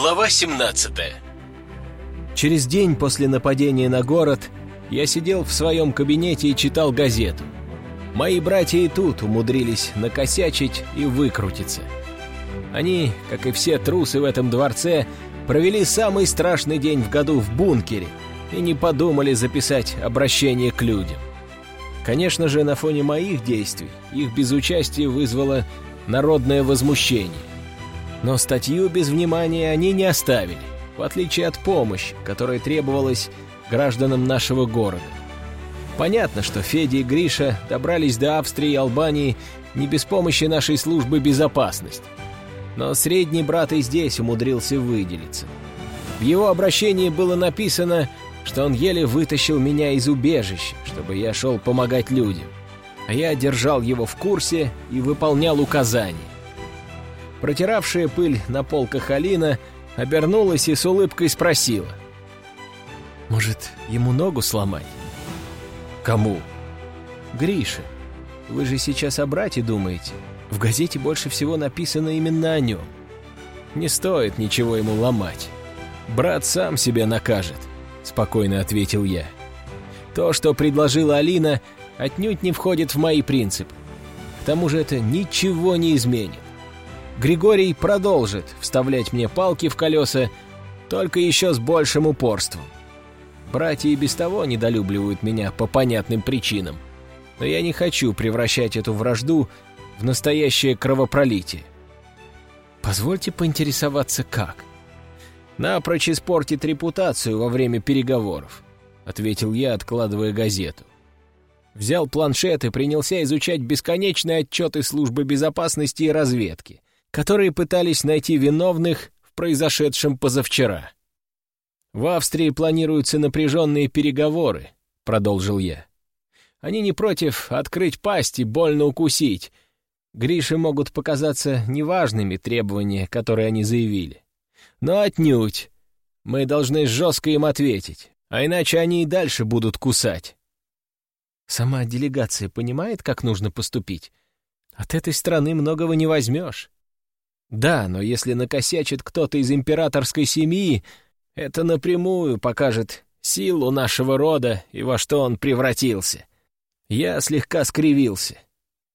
Глава 17 Через день после нападения на город я сидел в своем кабинете и читал газету. Мои братья и тут умудрились накосячить и выкрутиться. Они, как и все трусы в этом дворце, провели самый страшный день в году в бункере и не подумали записать обращение к людям. Конечно же, на фоне моих действий их безучастие вызвало народное возмущение. Но статью без внимания они не оставили, в отличие от помощи, которая требовалась гражданам нашего города. Понятно, что Федя и Гриша добрались до Австрии и Албании не без помощи нашей службы безопасности. Но средний брат и здесь умудрился выделиться. В его обращении было написано, что он еле вытащил меня из убежища, чтобы я шел помогать людям. А я держал его в курсе и выполнял указания. Протиравшая пыль на полках Алина обернулась и с улыбкой спросила. «Может, ему ногу сломать?» Кому? «Гриша, вы же сейчас о брате думаете. В газете больше всего написано именно о нем. Не стоит ничего ему ломать. Брат сам себя накажет», — спокойно ответил я. «То, что предложила Алина, отнюдь не входит в мои принципы. К тому же это ничего не изменит. Григорий продолжит вставлять мне палки в колеса, только еще с большим упорством. Братья и без того недолюбливают меня по понятным причинам, но я не хочу превращать эту вражду в настоящее кровопролитие. Позвольте поинтересоваться, как? Напрочь испортит репутацию во время переговоров, ответил я, откладывая газету. Взял планшет и принялся изучать бесконечные отчеты службы безопасности и разведки — которые пытались найти виновных в произошедшем позавчера. «В Австрии планируются напряженные переговоры», — продолжил я. «Они не против открыть пасть и больно укусить. Грише могут показаться неважными требования, которые они заявили. Но отнюдь. Мы должны жестко им ответить, а иначе они и дальше будут кусать». Сама делегация понимает, как нужно поступить? От этой страны многого не возьмешь. Да, но если накосячит кто-то из императорской семьи, это напрямую покажет силу нашего рода и во что он превратился. Я слегка скривился.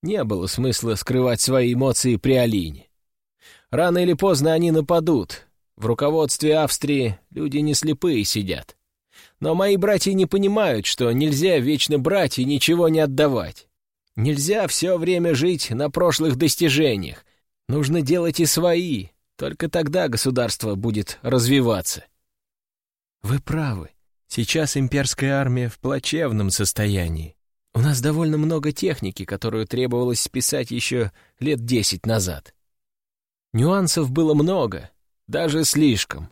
Не было смысла скрывать свои эмоции при Алине. Рано или поздно они нападут. В руководстве Австрии люди не слепые сидят. Но мои братья не понимают, что нельзя вечно брать и ничего не отдавать. Нельзя все время жить на прошлых достижениях, Нужно делать и свои, только тогда государство будет развиваться. Вы правы. Сейчас имперская армия в плачевном состоянии. У нас довольно много техники, которую требовалось списать еще лет десять назад. Нюансов было много, даже слишком.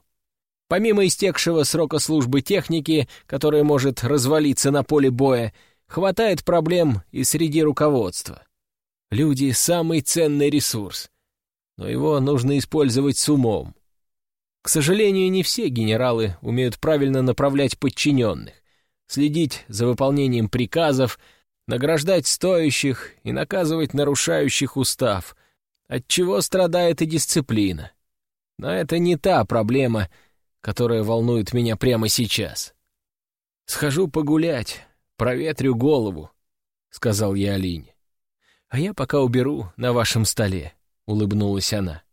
Помимо истекшего срока службы техники, которая может развалиться на поле боя, хватает проблем и среди руководства. Люди — самый ценный ресурс но его нужно использовать с умом. К сожалению, не все генералы умеют правильно направлять подчиненных, следить за выполнением приказов, награждать стоящих и наказывать нарушающих устав, от чего страдает и дисциплина. Но это не та проблема, которая волнует меня прямо сейчас. «Схожу погулять, проветрю голову», — сказал я Алине. «А я пока уберу на вашем столе». — улыбнулась она.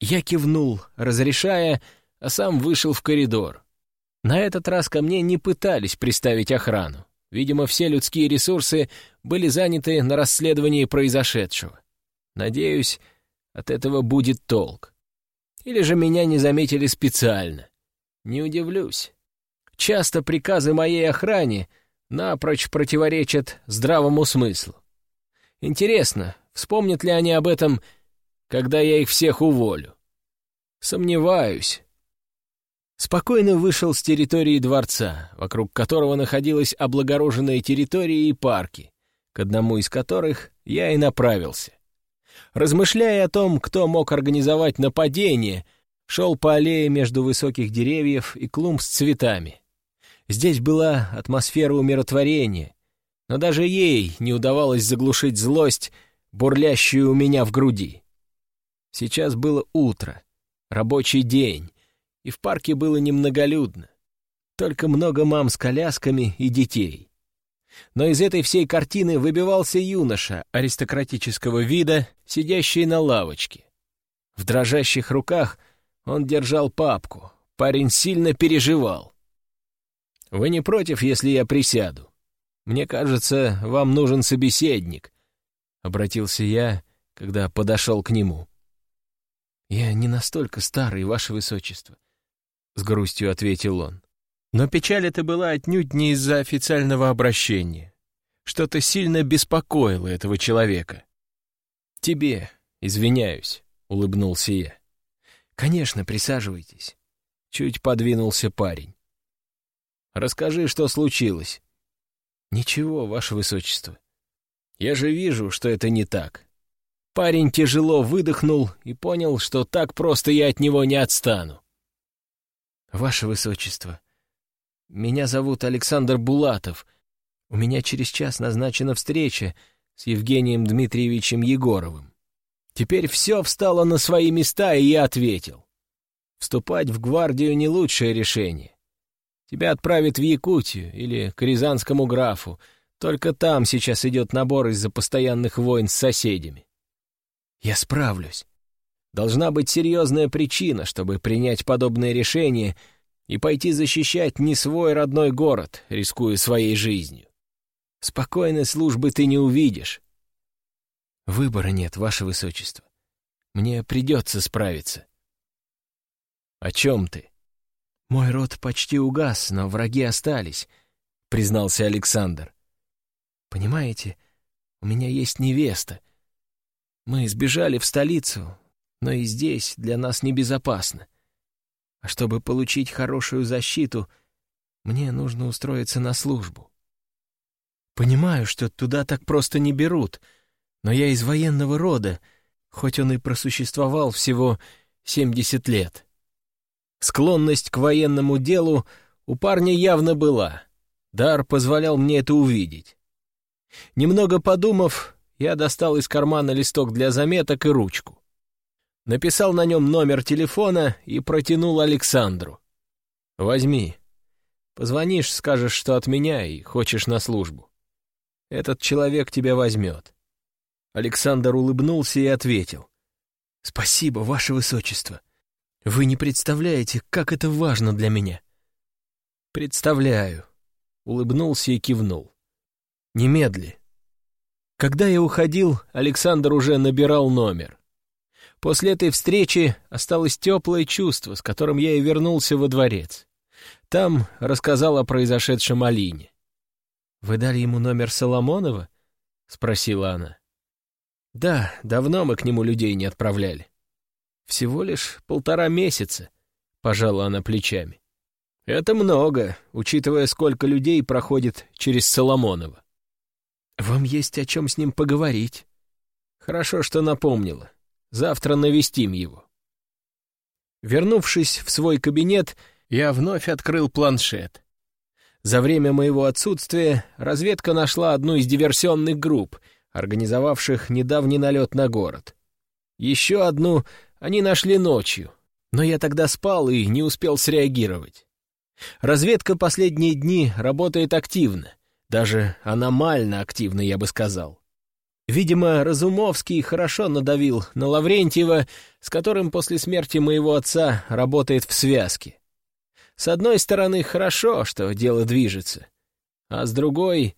Я кивнул, разрешая, а сам вышел в коридор. На этот раз ко мне не пытались приставить охрану. Видимо, все людские ресурсы были заняты на расследовании произошедшего. Надеюсь, от этого будет толк. Или же меня не заметили специально. Не удивлюсь. Часто приказы моей охране напрочь противоречат здравому смыслу. Интересно, вспомнят ли они об этом когда я их всех уволю. Сомневаюсь. Спокойно вышел с территории дворца, вокруг которого находилась облагороженная территория и парки, к одному из которых я и направился. Размышляя о том, кто мог организовать нападение, шел по аллее между высоких деревьев и клумб с цветами. Здесь была атмосфера умиротворения, но даже ей не удавалось заглушить злость, бурлящую у меня в груди. Сейчас было утро, рабочий день, и в парке было немноголюдно. Только много мам с колясками и детей. Но из этой всей картины выбивался юноша аристократического вида, сидящий на лавочке. В дрожащих руках он держал папку. Парень сильно переживал. «Вы не против, если я присяду? Мне кажется, вам нужен собеседник», — обратился я, когда подошел к нему. «Я не настолько старый, ваше высочество», — с грустью ответил он. Но печаль эта была отнюдь не из-за официального обращения. Что-то сильно беспокоило этого человека. «Тебе, извиняюсь», — улыбнулся я. «Конечно, присаживайтесь». Чуть подвинулся парень. «Расскажи, что случилось». «Ничего, ваше высочество. Я же вижу, что это не так». Парень тяжело выдохнул и понял, что так просто я от него не отстану. «Ваше высочество», меня зовут Александр Булатов. У меня через час назначена встреча с Евгением Дмитриевичем Егоровым. Теперь все встало на свои места, и я ответил. Вступать в гвардию не лучшее решение. Тебя отправят в Якутию или к Рязанскому графу. Только там сейчас идет набор из-за постоянных войн с соседями. Я справлюсь. Должна быть серьезная причина, чтобы принять подобное решение — и пойти защищать не свой родной город, рискуя своей жизнью. Спокойной службы ты не увидишь. Выбора нет, ваше высочество. Мне придется справиться. О чем ты? Мой род почти угас, но враги остались, признался Александр. Понимаете, у меня есть невеста. Мы сбежали в столицу, но и здесь для нас небезопасно. А чтобы получить хорошую защиту, мне нужно устроиться на службу. Понимаю, что туда так просто не берут, но я из военного рода, хоть он и просуществовал всего 70 лет. Склонность к военному делу у парня явно была. Дар позволял мне это увидеть. Немного подумав, я достал из кармана листок для заметок и ручку написал на нем номер телефона и протянул Александру. «Возьми. Позвонишь, скажешь, что от меня и хочешь на службу. Этот человек тебя возьмет». Александр улыбнулся и ответил. «Спасибо, ваше высочество. Вы не представляете, как это важно для меня». «Представляю», — улыбнулся и кивнул. «Немедли». Когда я уходил, Александр уже набирал номер. После этой встречи осталось теплое чувство, с которым я и вернулся во дворец. Там рассказал о произошедшем Алине. «Вы дали ему номер Соломонова?» — спросила она. «Да, давно мы к нему людей не отправляли. Всего лишь полтора месяца», — пожала она плечами. «Это много, учитывая, сколько людей проходит через Соломонова». «Вам есть о чем с ним поговорить». «Хорошо, что напомнила. Завтра навестим его. Вернувшись в свой кабинет, я вновь открыл планшет. За время моего отсутствия разведка нашла одну из диверсионных групп, организовавших недавний налет на город. Еще одну они нашли ночью, но я тогда спал и не успел среагировать. Разведка последние дни работает активно, даже аномально активно, я бы сказал. Видимо, Разумовский хорошо надавил на Лаврентьева, с которым после смерти моего отца работает в связке. С одной стороны, хорошо, что дело движется, а с другой...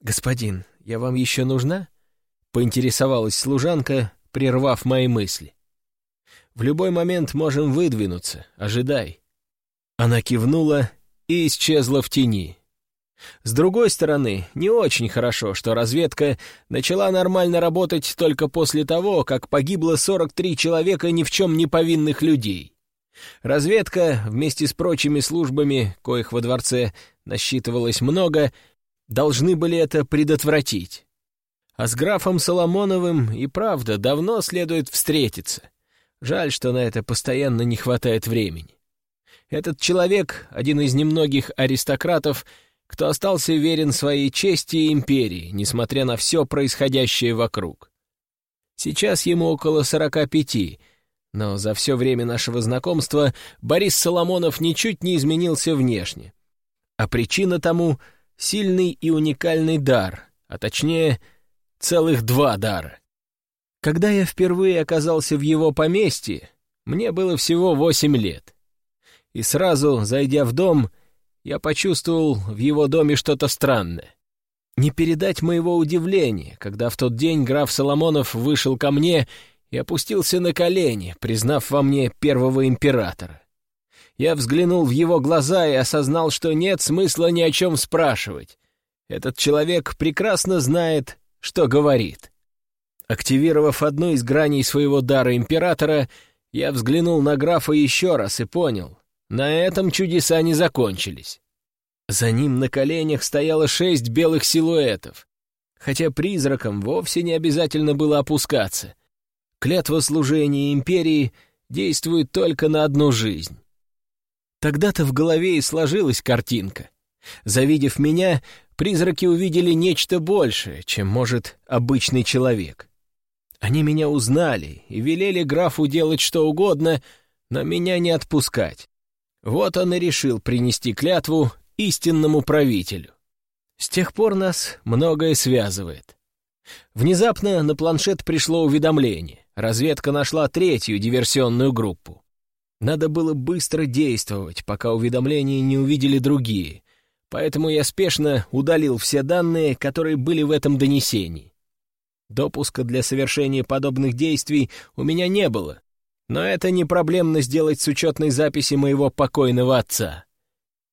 «Господин, я вам еще нужна?» — поинтересовалась служанка, прервав мои мысли. «В любой момент можем выдвинуться, ожидай». Она кивнула и исчезла в тени. С другой стороны, не очень хорошо, что разведка начала нормально работать только после того, как погибло 43 человека ни в чем не повинных людей. Разведка, вместе с прочими службами, коих во дворце насчитывалось много, должны были это предотвратить. А с графом Соломоновым и правда давно следует встретиться. Жаль, что на это постоянно не хватает времени. Этот человек, один из немногих аристократов, кто остался верен своей чести и империи, несмотря на все происходящее вокруг. Сейчас ему около сорока пяти, но за все время нашего знакомства Борис Соломонов ничуть не изменился внешне. А причина тому — сильный и уникальный дар, а точнее, целых два дара. Когда я впервые оказался в его поместье, мне было всего восемь лет. И сразу, зайдя в дом, я почувствовал в его доме что-то странное. Не передать моего удивления, когда в тот день граф Соломонов вышел ко мне и опустился на колени, признав во мне первого императора. Я взглянул в его глаза и осознал, что нет смысла ни о чем спрашивать. Этот человек прекрасно знает, что говорит. Активировав одну из граней своего дара императора, я взглянул на графа еще раз и понял, на этом чудеса не закончились. За ним на коленях стояло шесть белых силуэтов, хотя призракам вовсе не обязательно было опускаться. Клятва служения империи действует только на одну жизнь. Тогда-то в голове и сложилась картинка. Завидев меня, призраки увидели нечто большее, чем может обычный человек. Они меня узнали и велели графу делать что угодно, но меня не отпускать. Вот он и решил принести клятву истинному правителю. С тех пор нас многое связывает. Внезапно на планшет пришло уведомление. Разведка нашла третью диверсионную группу. Надо было быстро действовать, пока уведомления не увидели другие, поэтому я спешно удалил все данные, которые были в этом донесении. Допуска для совершения подобных действий у меня не было, но это не проблемно сделать с учетной записи моего покойного отца.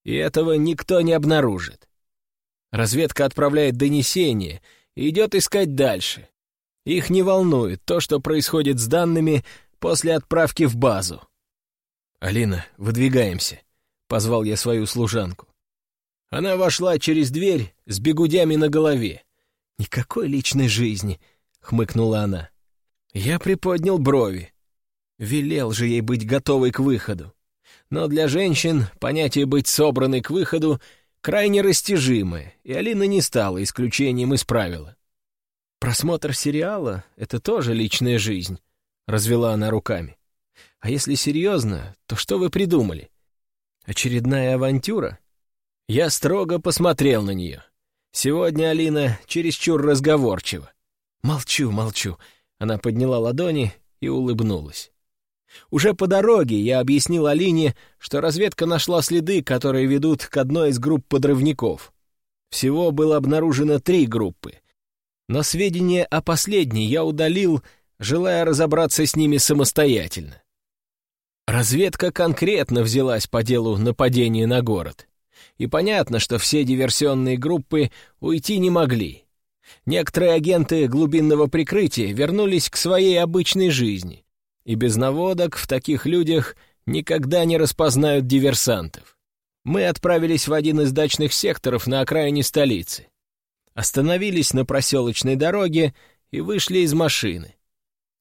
И этого никто не обнаружит. Разведка отправляет донесение и идет искать дальше. Их не волнует то, что происходит с данными после отправки в базу. «Алина, выдвигаемся», — позвал я свою служанку. Она вошла через дверь с бегудями на голове. «Никакой личной жизни», — хмыкнула она. Я приподнял брови. Велел же ей быть готовой к выходу. Но для женщин понятие «быть собранной к выходу» крайне растяжимое, и Алина не стала исключением из правила. «Просмотр сериала — это тоже личная жизнь», — развела она руками. «А если серьезно, то что вы придумали? Очередная авантюра?» Я строго посмотрел на нее. Сегодня Алина чересчур разговорчива. «Молчу, молчу», — она подняла ладони и улыбнулась. Уже по дороге я объяснил Алине, что разведка нашла следы, которые ведут к одной из групп подрывников. Всего было обнаружено три группы. Но сведения о последней я удалил, желая разобраться с ними самостоятельно. Разведка конкретно взялась по делу нападения на город. И понятно, что все диверсионные группы уйти не могли. Некоторые агенты глубинного прикрытия вернулись к своей обычной жизни, и без наводок в таких людях никогда не распознают диверсантов. Мы отправились в один из дачных секторов на окраине столицы. Остановились на проселочной дороге и вышли из машины.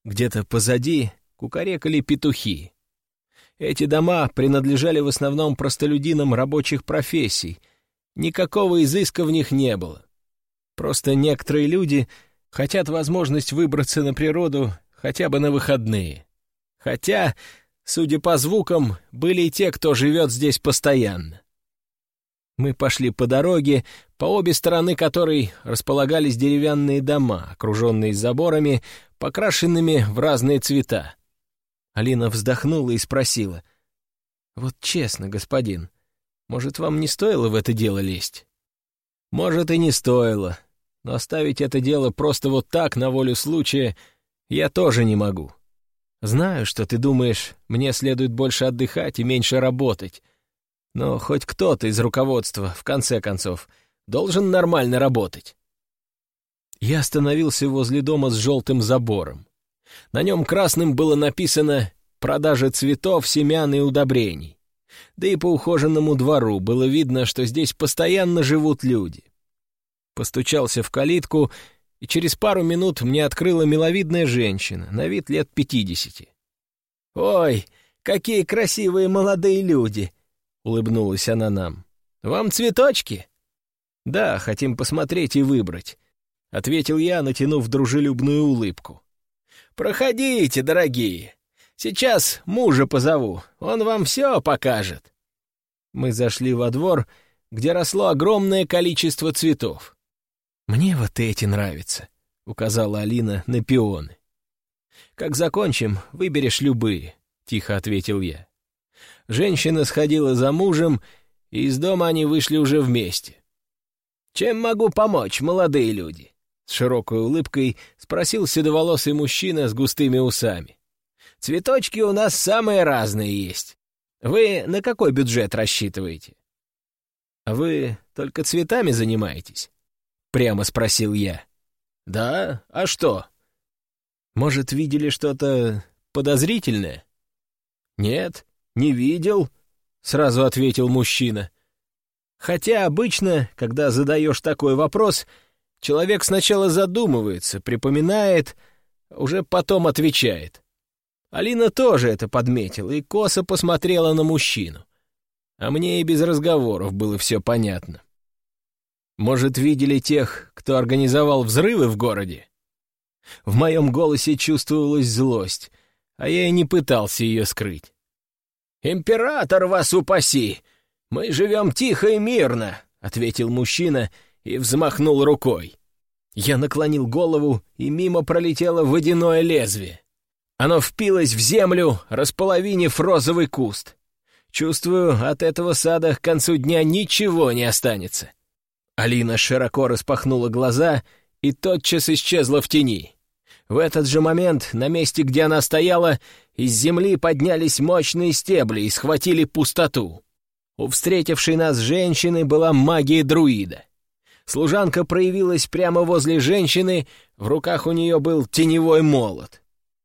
Где-то позади кукарекали петухи. Эти дома принадлежали в основном простолюдинам рабочих профессий. Никакого изыска в них не было. Просто некоторые люди хотят возможность выбраться на природу хотя бы на выходные. Хотя, судя по звукам, были и те, кто живет здесь постоянно. Мы пошли по дороге, по обе стороны которой располагались деревянные дома, окруженные заборами, покрашенными в разные цвета. Алина вздохнула и спросила. «Вот честно, господин, может, вам не стоило в это дело лезть?» «Может, и не стоило, но оставить это дело просто вот так, на волю случая, я тоже не могу. Знаю, что ты думаешь, мне следует больше отдыхать и меньше работать. Но хоть кто-то из руководства, в конце концов, должен нормально работать. Я остановился возле дома с желтым забором. На нем красным было написано «Продажа цветов, семян и удобрений». Да и по ухоженному двору было видно, что здесь постоянно живут люди. Постучался в калитку и через пару минут мне открыла миловидная женщина, на вид лет пятидесяти. «Ой, какие красивые молодые люди!» — улыбнулась она нам. «Вам цветочки?» «Да, хотим посмотреть и выбрать», — ответил я, натянув дружелюбную улыбку. «Проходите, дорогие. Сейчас мужа позову, он вам все покажет. Мы зашли во двор, где росло огромное количество цветов. «Мне вот эти нравятся», — указала Алина на пионы. «Как закончим, выберешь любые», — тихо ответил я. Женщина сходила за мужем, и из дома они вышли уже вместе. «Чем могу помочь, молодые люди?» С широкой улыбкой спросил седоволосый мужчина с густыми усами. «Цветочки у нас самые разные есть. Вы на какой бюджет рассчитываете?» «А вы только цветами занимаетесь?» — прямо спросил я. «Да? А что?» «Может, видели что-то подозрительное?» «Нет, не видел», — сразу ответил мужчина. Хотя обычно, когда задаешь такой вопрос, человек сначала задумывается, припоминает, уже потом отвечает. Алина тоже это подметила и косо посмотрела на мужчину. А мне и без разговоров было все понятно. Может, видели тех, кто организовал взрывы в городе? В моем голосе чувствовалась злость, а я и не пытался ее скрыть. «Император вас упаси! Мы живем тихо и мирно!» — ответил мужчина и взмахнул рукой. Я наклонил голову, и мимо пролетело водяное лезвие. Оно впилось в землю, располовинив розовый куст. Чувствую, от этого сада к концу дня ничего не останется. Алина широко распахнула глаза и тотчас исчезла в тени. В этот же момент, на месте, где она стояла, из земли поднялись мощные стебли и схватили пустоту. У встретившей нас женщины была магия друида. Служанка проявилась прямо возле женщины, в руках у нее был теневой молот.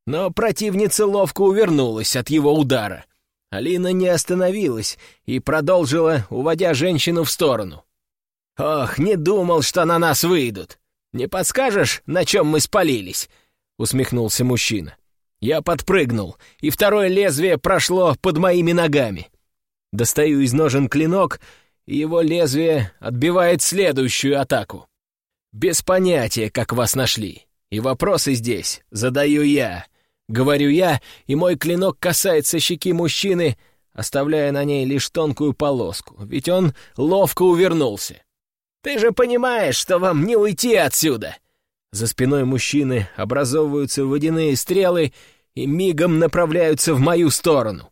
Но противница ловко увернулась от его удара. Алина не остановилась и продолжила, уводя женщину в сторону. «Ох, не думал, что на нас выйдут! Не подскажешь, на чем мы спалились?» — усмехнулся мужчина. Я подпрыгнул, и второе лезвие прошло под моими ногами. Достаю из ножен клинок, и его лезвие отбивает следующую атаку. Без понятия, как вас нашли. И вопросы здесь задаю я. Говорю я, и мой клинок касается щеки мужчины, оставляя на ней лишь тонкую полоску, ведь он ловко увернулся. «Ты же понимаешь, что вам не уйти отсюда!» За спиной мужчины образовываются водяные стрелы и мигом направляются в мою сторону.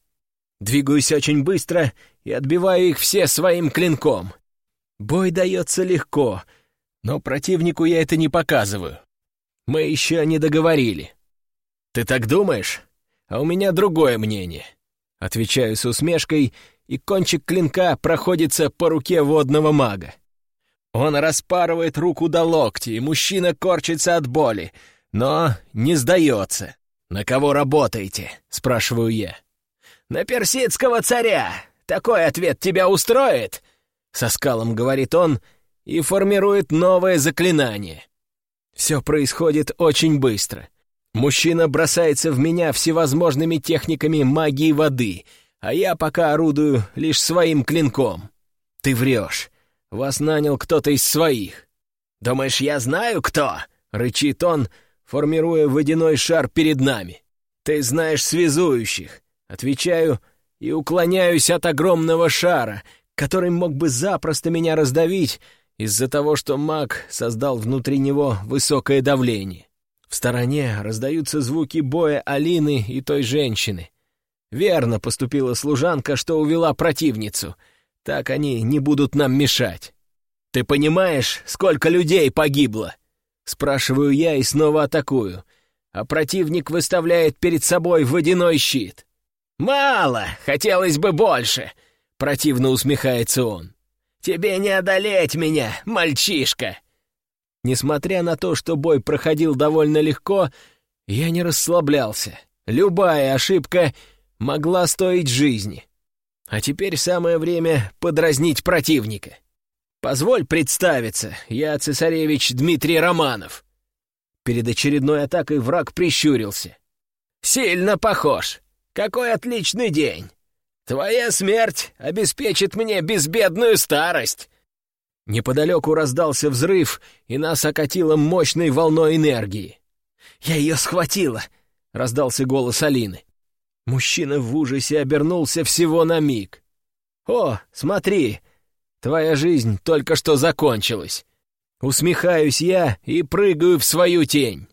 Двигаюсь очень быстро и отбиваю их все своим клинком. Бой дается легко, но противнику я это не показываю. Мы еще не договорили. «Ты так думаешь? А у меня другое мнение». Отвечаю с усмешкой, и кончик клинка проходится по руке водного мага. Он распарывает руку до локти, и мужчина корчится от боли, но не сдается. «На кого работаете?» — спрашиваю я. «На персидского царя! Такой ответ тебя устроит?» Со скалом говорит он и формирует новое заклинание. Все происходит очень быстро. Мужчина бросается в меня всевозможными техниками магии воды, а я пока орудую лишь своим клинком. Ты врешь. Вас нанял кто-то из своих. Думаешь, я знаю, кто?» — рычит он, формируя водяной шар перед нами. «Ты знаешь связующих». Отвечаю и уклоняюсь от огромного шара, который мог бы запросто меня раздавить из-за того, что маг создал внутри него высокое давление. В стороне раздаются звуки боя Алины и той женщины. Верно поступила служанка, что увела противницу — так они не будут нам мешать. Ты понимаешь, сколько людей погибло?» Спрашиваю я и снова атакую, а противник выставляет перед собой водяной щит. «Мало! Хотелось бы больше!» — противно усмехается он. «Тебе не одолеть меня, мальчишка!» Несмотря на то, что бой проходил довольно легко, я не расслаблялся. Любая ошибка могла стоить жизни. А теперь самое время подразнить противника. Позволь представиться, я цесаревич Дмитрий Романов. Перед очередной атакой враг прищурился. Сильно похож. Какой отличный день. Твоя смерть обеспечит мне безбедную старость. Неподалеку раздался взрыв, и нас окатило мощной волной энергии. «Я ее схватила!» — раздался голос Алины. Мужчина в ужасе обернулся всего на миг. «О, смотри, твоя жизнь только что закончилась!» Усмехаюсь я и прыгаю в свою тень.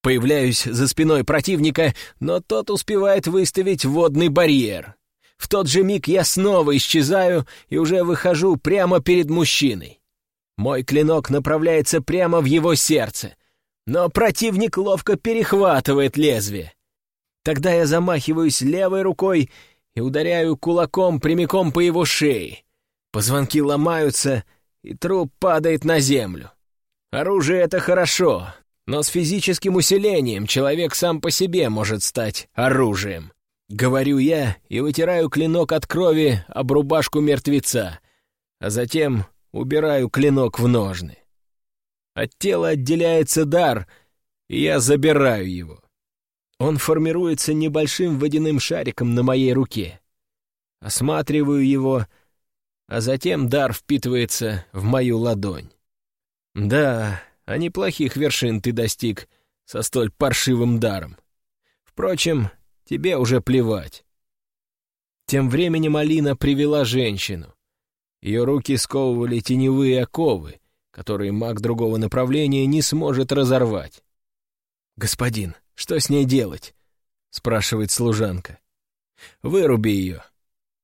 Появляюсь за спиной противника, но тот успевает выставить водный барьер. В тот же миг я снова исчезаю и уже выхожу прямо перед мужчиной. Мой клинок направляется прямо в его сердце, но противник ловко перехватывает лезвие. Тогда я замахиваюсь левой рукой и ударяю кулаком прямиком по его шее. Позвонки ломаются, и труп падает на землю. Оружие — это хорошо, но с физическим усилением человек сам по себе может стать оружием. Говорю я и вытираю клинок от крови об рубашку мертвеца, а затем убираю клинок в ножны. От тела отделяется дар, и я забираю его. Он формируется небольшим водяным шариком на моей руке. Осматриваю его, а затем дар впитывается в мою ладонь. Да, а неплохих вершин ты достиг со столь паршивым даром. Впрочем, тебе уже плевать. Тем временем Алина привела женщину. Ее руки сковывали теневые оковы, которые маг другого направления не сможет разорвать. «Господин, что с ней делать?» — спрашивает служанка. «Выруби ее.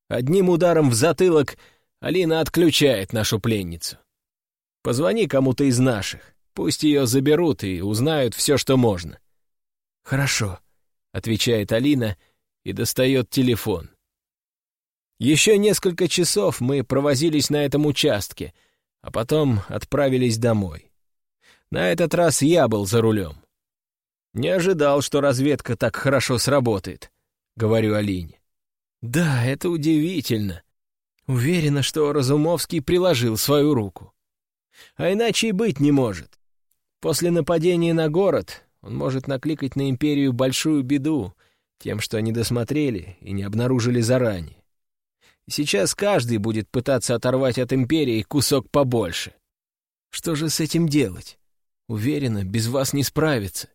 Одним ударом в затылок Алина отключает нашу пленницу. Позвони кому-то из наших, пусть ее заберут и узнают все, что можно». «Хорошо», — отвечает Алина и достает телефон. Еще несколько часов мы провозились на этом участке, а потом отправились домой. На этот раз я был за рулем. «Не ожидал, что разведка так хорошо сработает», — говорю Алине. «Да, это удивительно. Уверена, что Разумовский приложил свою руку. А иначе и быть не может. После нападения на город он может накликать на империю большую беду тем, что они досмотрели и не обнаружили заранее. Сейчас каждый будет пытаться оторвать от империи кусок побольше. Что же с этим делать? Уверена, без вас не справиться.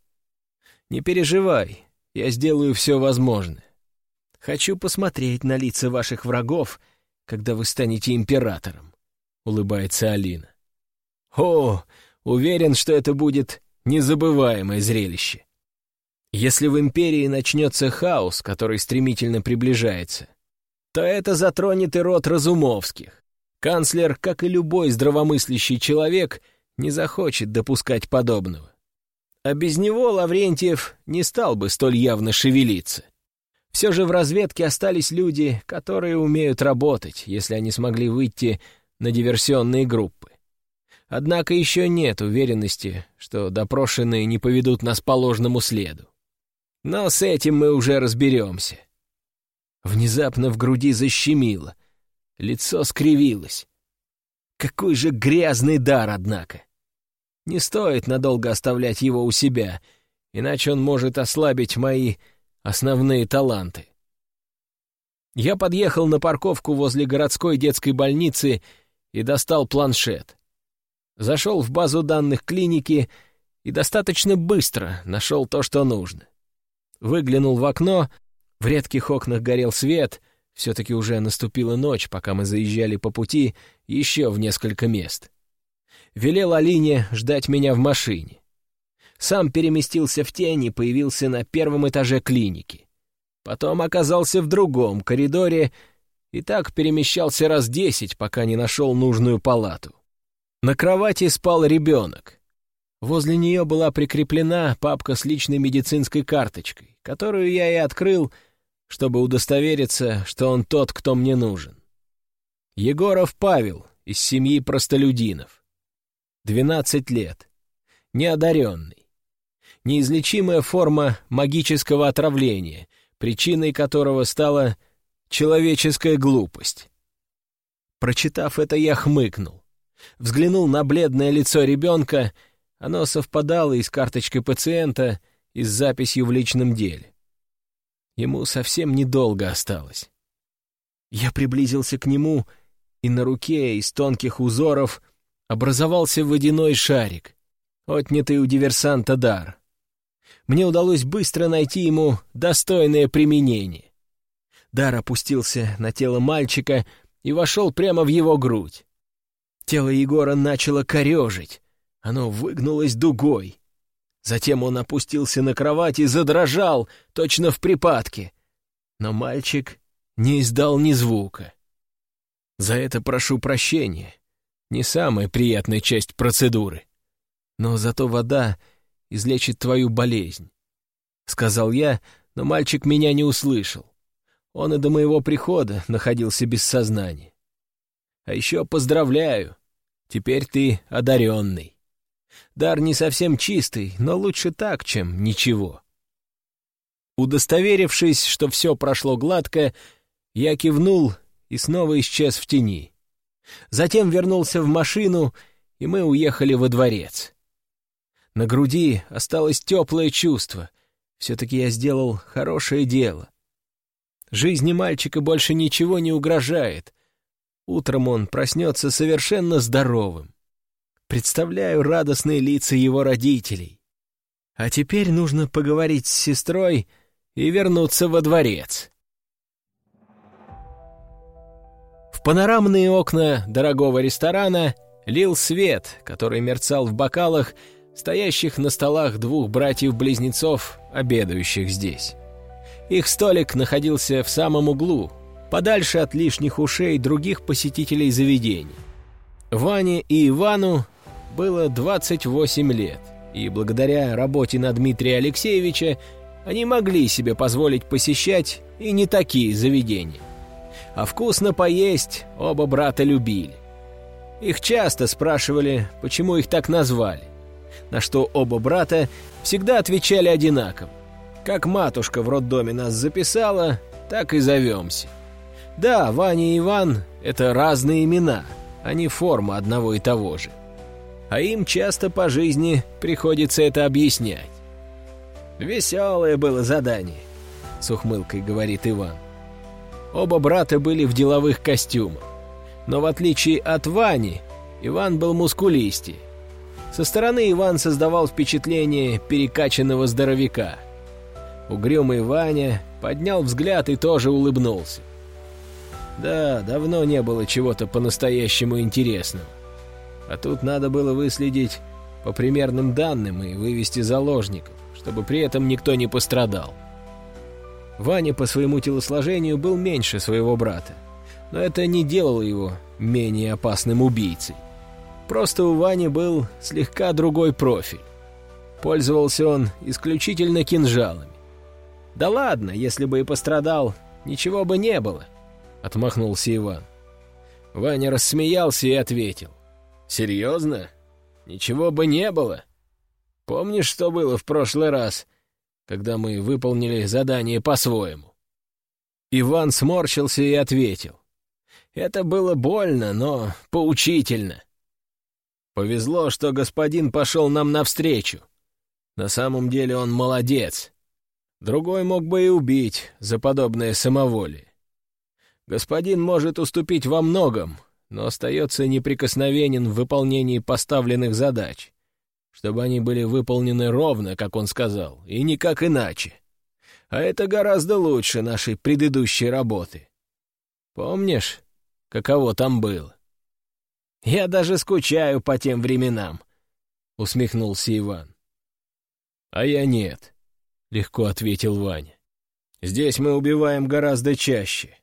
Не переживай, я сделаю все возможное. Хочу посмотреть на лица ваших врагов, когда вы станете императором», — улыбается Алина. «О, уверен, что это будет незабываемое зрелище. Если в империи начнется хаос, который стремительно приближается, то это затронет и род Разумовских. Канцлер, как и любой здравомыслящий человек, не захочет допускать подобного. А без него Лаврентьев не стал бы столь явно шевелиться. Все же в разведке остались люди, которые умеют работать, если они смогли выйти на диверсионные группы. Однако еще нет уверенности, что допрошенные не поведут нас по ложному следу. Но с этим мы уже разберемся. Внезапно в груди защемило, лицо скривилось. Какой же грязный дар, однако! Не стоит надолго оставлять его у себя, иначе он может ослабить мои основные таланты. Я подъехал на парковку возле городской детской больницы и достал планшет. Зашел в базу данных клиники и достаточно быстро нашел то, что нужно. Выглянул в окно, в редких окнах горел свет, все-таки уже наступила ночь, пока мы заезжали по пути еще в несколько мест велел Алине ждать меня в машине. Сам переместился в тень и появился на первом этаже клиники. Потом оказался в другом коридоре и так перемещался раз десять, пока не нашел нужную палату. На кровати спал ребенок. Возле нее была прикреплена папка с личной медицинской карточкой, которую я и открыл, чтобы удостовериться, что он тот, кто мне нужен. Егоров Павел из семьи простолюдинов. 12 лет. Неодаренный. Неизлечимая форма магического отравления, причиной которого стала человеческая глупость. Прочитав это, я хмыкнул. Взглянул на бледное лицо ребенка, оно совпадало и с карточкой пациента, и с записью в личном деле. Ему совсем недолго осталось. Я приблизился к нему, и на руке из тонких узоров — образовался водяной шарик, отнятый у диверсанта дар. мне удалось быстро найти ему достойное применение. Дар опустился на тело мальчика и вошел прямо в его грудь. Тело Егора начало корежить, оно выгнулось дугой. Затем он опустился на кровать и задрожал, точно в припадке. Но мальчик не издал ни звука. За это прошу прощения. Не самая приятная часть процедуры. Но зато вода излечит твою болезнь. Сказал я, но мальчик меня не услышал. Он и до моего прихода находился без сознания. А еще поздравляю, теперь ты одаренный. Дар не совсем чистый, но лучше так, чем ничего. Удостоверившись, что все прошло гладко, я кивнул и снова исчез в тени. Затем вернулся в машину, и мы уехали во дворец. На груди осталось теплое чувство. Все-таки я сделал хорошее дело. Жизни мальчика больше ничего не угрожает. Утром он проснется совершенно здоровым. Представляю радостные лица его родителей. А теперь нужно поговорить с сестрой и вернуться во дворец. Панорамные окна дорогого ресторана лил свет, который мерцал в бокалах, стоящих на столах двух братьев-близнецов, обедающих здесь. Их столик находился в самом углу, подальше от лишних ушей других посетителей заведений. Ване и Ивану было 28 лет, и благодаря работе на Дмитрия Алексеевича они могли себе позволить посещать и не такие заведения. А вкусно поесть оба брата любили. Их часто спрашивали, почему их так назвали, на что оба брата всегда отвечали одинаково. Как матушка в роддоме нас записала, так и зовемся. Да, Ваня и Иван — это разные имена, а не форма одного и того же а им часто по жизни приходится это объяснять. «Веселое было задание», — с ухмылкой говорит Иван. Оба брата были в деловых костюмах, но в отличие от Вани, Иван был мускулистее. Со стороны Иван создавал впечатление перекачанного здоровяка. Угрюмый Ваня поднял взгляд и тоже улыбнулся. Да, давно не было чего-то по-настоящему интересного. А тут надо было выследить по примерным данным и вывести заложников, чтобы при этом никто не пострадал. Ваня по своему телосложению был меньше своего брата, но это не делало его менее опасным убийцей. Просто у Вани был слегка другой профиль. Пользовался он исключительно кинжалами. «Да ладно, если бы и пострадал, ничего бы не было», — отмахнулся Иван. Ваня рассмеялся и ответил. «Серьезно? Ничего бы не было. Помнишь, что было в прошлый раз, когда мы выполнили задание по-своему?» Иван сморщился и ответил. «Это было больно, но поучительно. Повезло, что господин пошел нам навстречу. На самом деле он молодец. Другой мог бы и убить за подобное самоволие. Господин может уступить во многом, но остается неприкосновенен в выполнении поставленных задач, чтобы они были выполнены ровно, как он сказал, и никак иначе. А это гораздо лучше нашей предыдущей работы. Помнишь, каково там было? Я даже скучаю по тем временам, — усмехнулся Иван. А я нет, — легко ответил Ваня. Здесь мы убиваем гораздо чаще.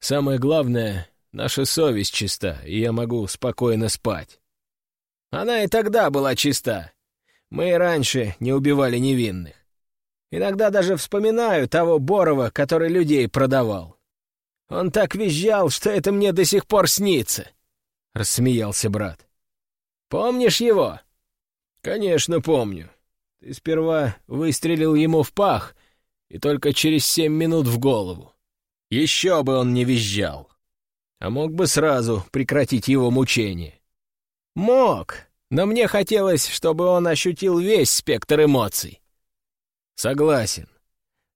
Самое главное Наша совесть чиста, и я могу спокойно спать. Она и тогда была чиста. Мы и раньше не убивали невинных. Иногда даже вспоминаю того Борова, который людей продавал. Он так визжал, что это мне до сих пор снится, — рассмеялся брат. Помнишь его? Конечно, помню. Ты сперва выстрелил ему в пах, и только через семь минут в голову. Еще бы он не визжал а мог бы сразу прекратить его мучение. Мог, но мне хотелось, чтобы он ощутил весь спектр эмоций. Согласен.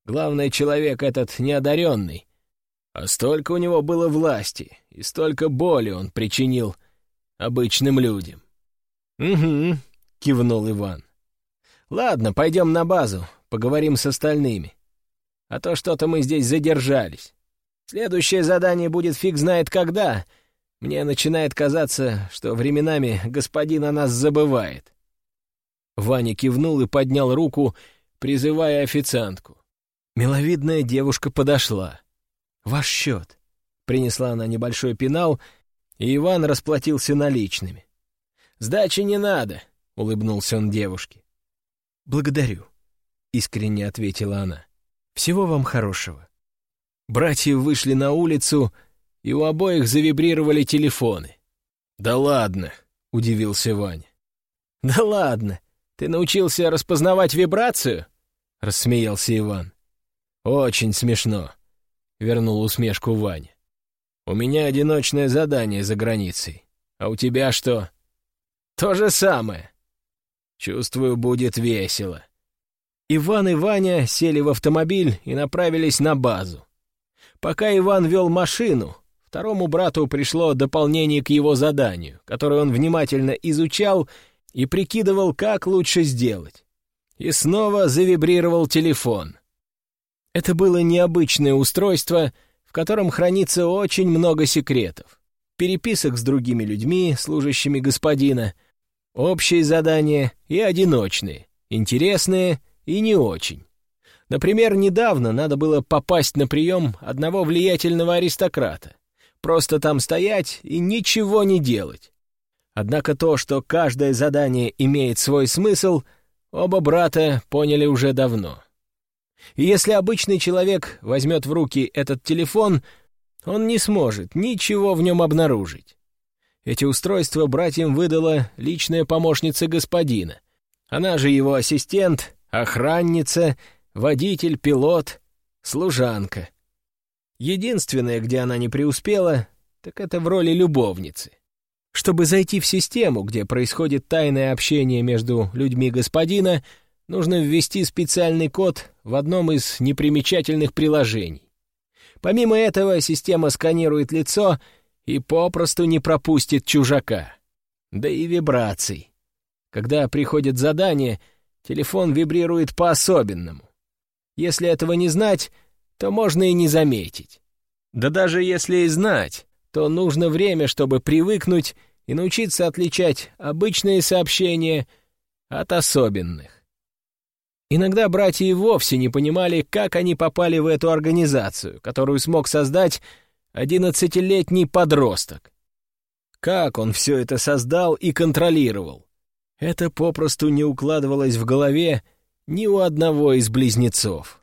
Главный человек этот неодаренный. А столько у него было власти, и столько боли он причинил обычным людям. «Угу», — кивнул Иван. Ладно, пойдем на базу, поговорим с остальными. А то что-то мы здесь задержались. Следующее задание будет фиг знает когда. Мне начинает казаться, что временами господин о нас забывает. Ваня кивнул и поднял руку, призывая официантку. Миловидная девушка подошла. «Ваш счет». Принесла она небольшой пенал, и Иван расплатился наличными. «Сдачи не надо», — улыбнулся он девушке. «Благодарю», — искренне ответила она. «Всего вам хорошего». Братья вышли на улицу, и у обоих завибрировали телефоны. «Да ладно», — удивился Ваня. «Да ладно, ты научился распознавать вибрацию?» — рассмеялся Иван. «Очень смешно», — вернул усмешку Ваня. «У меня одиночное задание за границей. А у тебя что?» «То же самое». «Чувствую, будет весело». Иван и Ваня сели в автомобиль и направились на базу. Пока Иван вел машину, второму брату пришло дополнение к его заданию, которое он внимательно изучал и прикидывал, как лучше сделать. И снова завибрировал телефон. Это было необычное устройство, в котором хранится очень много секретов. Переписок с другими людьми, служащими господина, общие задания и одиночные, интересные и не очень. Например, недавно надо было попасть на прием одного влиятельного аристократа. Просто там стоять и ничего не делать. Однако то, что каждое задание имеет свой смысл, оба брата поняли уже давно. И если обычный человек возьмет в руки этот телефон, он не сможет ничего в нем обнаружить. Эти устройства братьям выдала личная помощница господина. Она же его ассистент, охранница — водитель, пилот, служанка. Единственное, где она не преуспела, так это в роли любовницы. Чтобы зайти в систему, где происходит тайное общение между людьми господина, нужно ввести специальный код в одном из непримечательных приложений. Помимо этого, система сканирует лицо и попросту не пропустит чужака. Да и вибраций. Когда приходит задание, телефон вибрирует по-особенному. Если этого не знать, то можно и не заметить. Да даже если и знать, то нужно время, чтобы привыкнуть и научиться отличать обычные сообщения от особенных. Иногда братья и вовсе не понимали, как они попали в эту организацию, которую смог создать одиннадцатилетний подросток. Как он все это создал и контролировал? Это попросту не укладывалось в голове, ни у одного из близнецов.